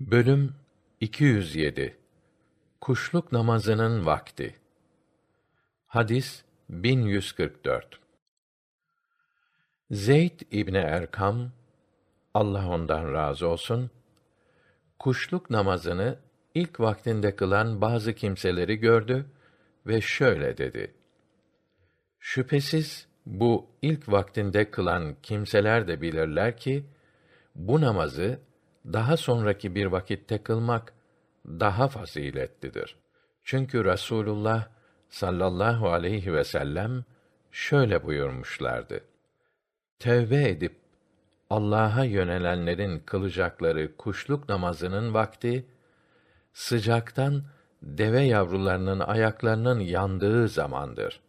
Bölüm 207 Kuşluk namazının vakti. Hadis 1144. Zeyd İbni Erkam Allah ondan razı olsun kuşluk namazını ilk vaktinde kılan bazı kimseleri gördü ve şöyle dedi: Şüphesiz bu ilk vaktinde kılan kimseler de bilirler ki bu namazı daha sonraki bir vakitte kılmak daha faziletlidir. Çünkü Rasulullah sallallahu aleyhi ve sellem şöyle buyurmuşlardı. Tevbe edip Allah'a yönelenlerin kılacakları kuşluk namazının vakti sıcaktan deve yavrularının ayaklarının yandığı zamandır.